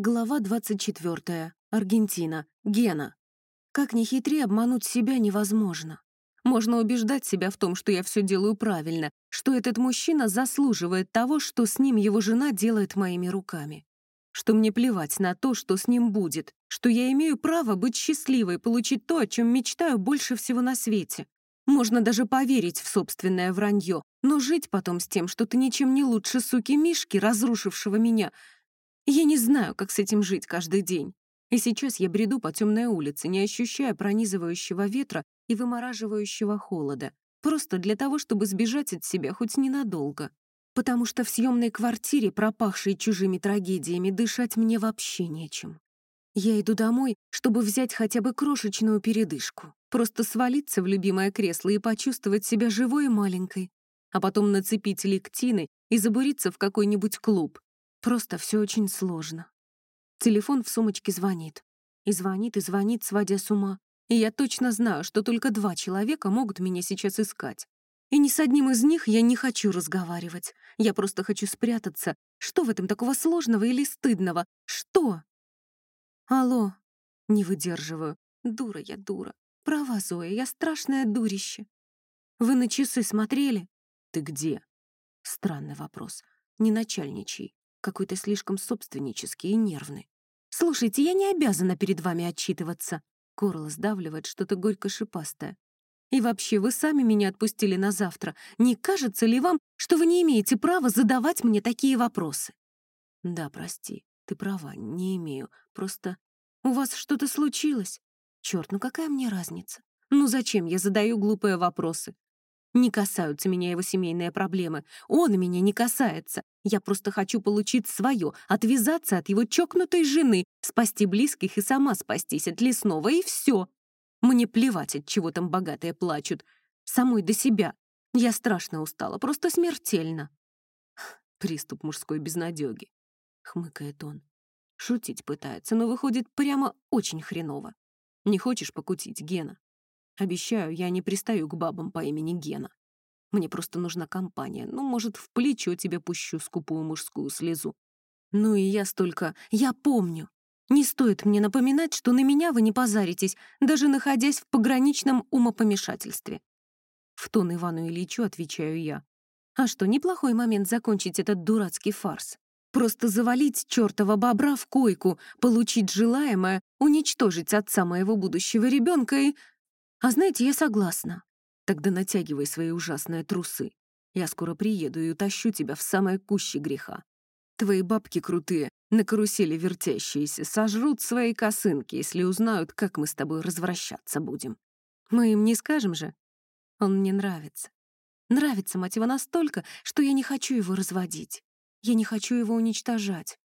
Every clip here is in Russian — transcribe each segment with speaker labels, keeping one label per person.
Speaker 1: Глава 24. Аргентина. Гена. Как ни хитри, обмануть себя невозможно. Можно убеждать себя в том, что я все делаю правильно, что этот мужчина заслуживает того, что с ним его жена делает моими руками. Что мне плевать на то, что с ним будет, что я имею право быть счастливой, получить то, о чем мечтаю больше всего на свете. Можно даже поверить в собственное вранье, но жить потом с тем, что ты ничем не лучше суки Мишки, разрушившего меня — я не знаю, как с этим жить каждый день. И сейчас я бреду по темной улице, не ощущая пронизывающего ветра и вымораживающего холода, просто для того, чтобы сбежать от себя хоть ненадолго. Потому что в съемной квартире, пропахшей чужими трагедиями, дышать мне вообще нечем. Я иду домой, чтобы взять хотя бы крошечную передышку, просто свалиться в любимое кресло и почувствовать себя живой и маленькой, а потом нацепить лектины и забуриться в какой-нибудь клуб, Просто все очень сложно. Телефон в сумочке звонит. И звонит, и звонит, сводя с ума. И я точно знаю, что только два человека могут меня сейчас искать. И ни с одним из них я не хочу разговаривать. Я просто хочу спрятаться. Что в этом такого сложного или стыдного? Что? Алло. Не выдерживаю. Дура я, дура. Права, Зоя, я страшное дурище. Вы на часы смотрели? Ты где? Странный вопрос. Не начальничай какой-то слишком собственнический и нервный. «Слушайте, я не обязана перед вами отчитываться». Горло сдавливает что-то горько-шипастое. «И вообще, вы сами меня отпустили на завтра. Не кажется ли вам, что вы не имеете права задавать мне такие вопросы?» «Да, прости, ты права, не имею. Просто у вас что-то случилось?» «Черт, ну какая мне разница? Ну зачем я задаю глупые вопросы? Не касаются меня его семейные проблемы. Он меня не касается. Я просто хочу получить свое, отвязаться от его чокнутой жены, спасти близких и сама спастись от лесного, и все. Мне плевать, от чего там богатые плачут. Самой до себя. Я страшно устала, просто смертельно. Приступ мужской безнадёги. Хмыкает он. Шутить пытается, но выходит прямо очень хреново. Не хочешь покутить, Гена? Обещаю, я не пристаю к бабам по имени Гена. Мне просто нужна компания. Ну, может, в плечо тебе пущу скупую мужскую слезу. Ну и я столько... Я помню. Не стоит мне напоминать, что на меня вы не позаритесь, даже находясь в пограничном умопомешательстве. В тон Ивану Ильичу отвечаю я. А что, неплохой момент закончить этот дурацкий фарс. Просто завалить чертова бобра в койку, получить желаемое, уничтожить отца моего будущего ребенка и... А знаете, я согласна. Тогда натягивай свои ужасные трусы. Я скоро приеду и утащу тебя в самое куще греха. Твои бабки крутые, на карусели вертящиеся, сожрут свои косынки, если узнают, как мы с тобой развращаться будем. Мы им не скажем же? Он мне нравится. Нравится, мать его, настолько, что я не хочу его разводить. Я не хочу его уничтожать.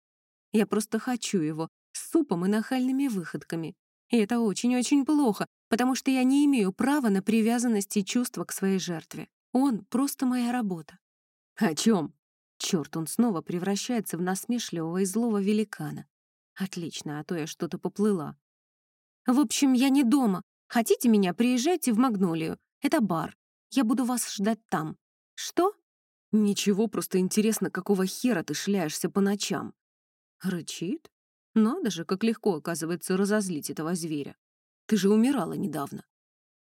Speaker 1: Я просто хочу его с супом и нахальными выходками. И это очень-очень плохо, потому что я не имею права на привязанность и чувства к своей жертве. Он — просто моя работа. О чем? Черт, он снова превращается в насмешливого и злого великана. Отлично, а то я что-то поплыла. В общем, я не дома. Хотите меня, приезжайте в Магнолию. Это бар. Я буду вас ждать там. Что? Ничего, просто интересно, какого хера ты шляешься по ночам. Рычит? Надо же, как легко, оказывается, разозлить этого зверя. Ты же умирала недавно.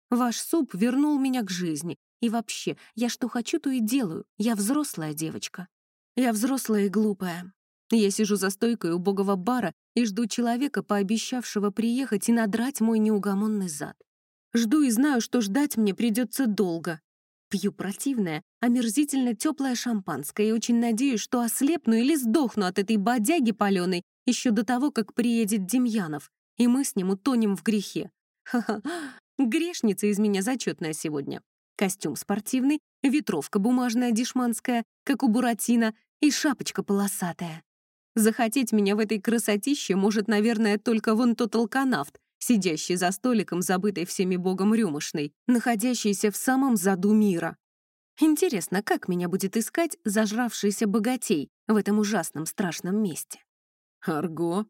Speaker 1: Ваш суп вернул меня к жизни. И вообще, я что хочу, то и делаю. Я взрослая девочка. Я взрослая и глупая. Я сижу за стойкой убогого бара и жду человека, пообещавшего приехать и надрать мой неугомонный зад. Жду и знаю, что ждать мне придется долго. Пью противное, омерзительно теплое шампанское и очень надеюсь, что ослепну или сдохну от этой бодяги паленой еще до того, как приедет Демьянов, и мы с ним утонем в грехе. Ха-ха, грешница из меня зачетная сегодня. Костюм спортивный, ветровка бумажная дешманская, как у Буратино, и шапочка полосатая. Захотеть меня в этой красотище может, наверное, только вон тот алканавт, сидящий за столиком, забытой всеми богом рюмошной, находящийся в самом заду мира. Интересно, как меня будет искать зажравшийся богатей в этом ужасном страшном месте? «Арго?»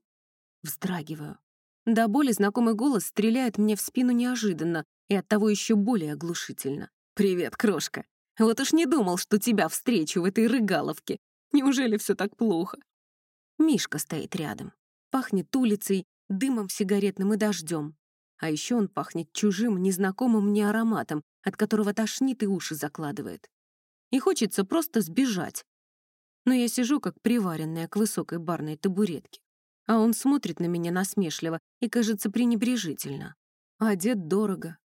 Speaker 1: Вздрагиваю. До боли знакомый голос стреляет мне в спину неожиданно и оттого еще более оглушительно. «Привет, крошка. Вот уж не думал, что тебя встречу в этой рыгаловке. Неужели все так плохо?» Мишка стоит рядом. Пахнет улицей, дымом сигаретным и дождем. А еще он пахнет чужим, незнакомым мне ароматом, от которого тошнит и уши закладывает. И хочется просто сбежать. Но я сижу, как приваренная к высокой барной табуретке. А он смотрит на меня насмешливо и, кажется, пренебрежительно. Одет дорого,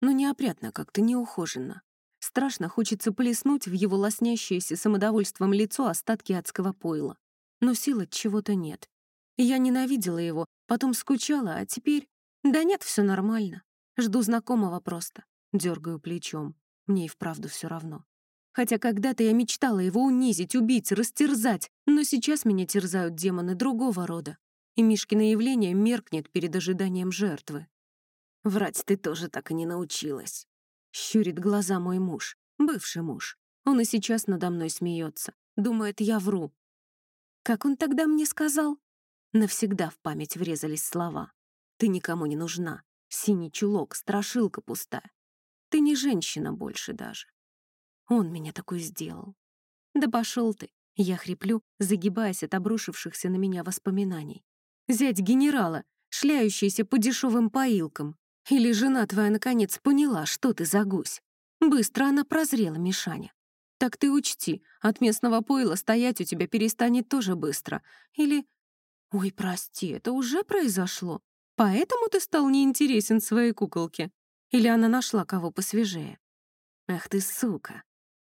Speaker 1: но неопрятно как-то, неухоженно. Страшно хочется плеснуть в его лоснящееся самодовольством лицо остатки адского пойла. Но сил от чего-то нет. Я ненавидела его, потом скучала, а теперь... Да нет, все нормально. Жду знакомого просто. Дергаю плечом. Мне и вправду все равно. Хотя когда-то я мечтала его унизить, убить, растерзать, но сейчас меня терзают демоны другого рода. И Мишкино явление меркнет перед ожиданием жертвы. «Врать ты тоже так и не научилась», — щурит глаза мой муж, бывший муж. Он и сейчас надо мной смеется, думает, я вру. Как он тогда мне сказал? Навсегда в память врезались слова. «Ты никому не нужна. Синий чулок, страшилка пустая. Ты не женщина больше даже. Он меня такой сделал. Да пошел ты. Я хриплю, загибаясь от обрушившихся на меня воспоминаний. Зять генерала, шляющийся по дешевым поилкам. Или жена твоя, наконец, поняла, что ты за гусь. Быстро она прозрела, Мишаня. Так ты учти, от местного пойла стоять у тебя перестанет тоже быстро. Или... Ой, прости, это уже произошло. Поэтому ты стал неинтересен своей куколке. Или она нашла кого посвежее? Ах ты, сука.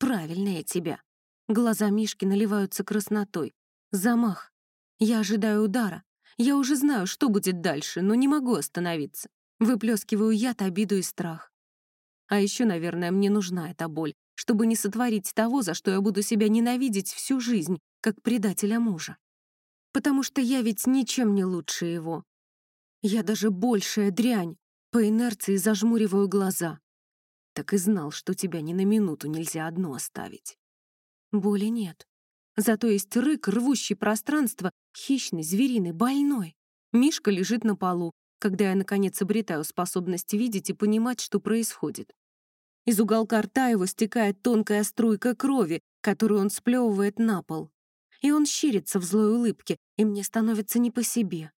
Speaker 1: Правильно тебя. Глаза Мишки наливаются краснотой. Замах. Я ожидаю удара. Я уже знаю, что будет дальше, но не могу остановиться. Выплескиваю яд, обиду и страх. А еще, наверное, мне нужна эта боль, чтобы не сотворить того, за что я буду себя ненавидеть всю жизнь, как предателя мужа. Потому что я ведь ничем не лучше его. Я даже большая дрянь. По инерции зажмуриваю глаза. Так и знал, что тебя ни на минуту нельзя одну оставить. Боли нет. Зато есть рык, рвущий пространство, хищный, звериный, больной. Мишка лежит на полу, когда я, наконец, обретаю способность видеть и понимать, что происходит. Из уголка рта его стекает тонкая струйка крови, которую он сплевывает на пол. И он щирится в злой улыбке, и мне становится не по себе.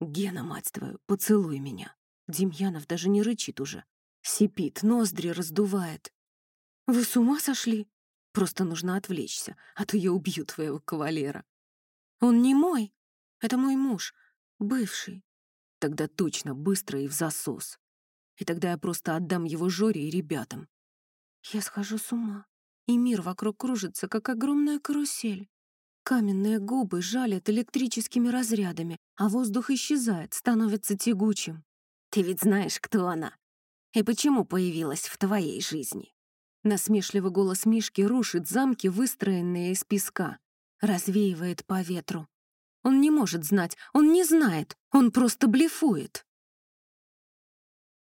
Speaker 1: «Гена, мать твою, поцелуй меня!» Демьянов даже не рычит уже. Сипит, ноздри раздувает. «Вы с ума сошли? Просто нужно отвлечься, а то я убью твоего кавалера». «Он не мой. Это мой муж, бывший». Тогда точно, быстро и в засос. И тогда я просто отдам его Жоре и ребятам. Я схожу с ума, и мир вокруг кружится, как огромная карусель. Каменные губы жалят электрическими разрядами, а воздух исчезает, становится тягучим. Ты ведь знаешь, кто она? И почему появилась в твоей жизни?» Насмешливый голос Мишки рушит замки, выстроенные из песка, развеивает по ветру. Он не может знать, он не знает, он просто блефует.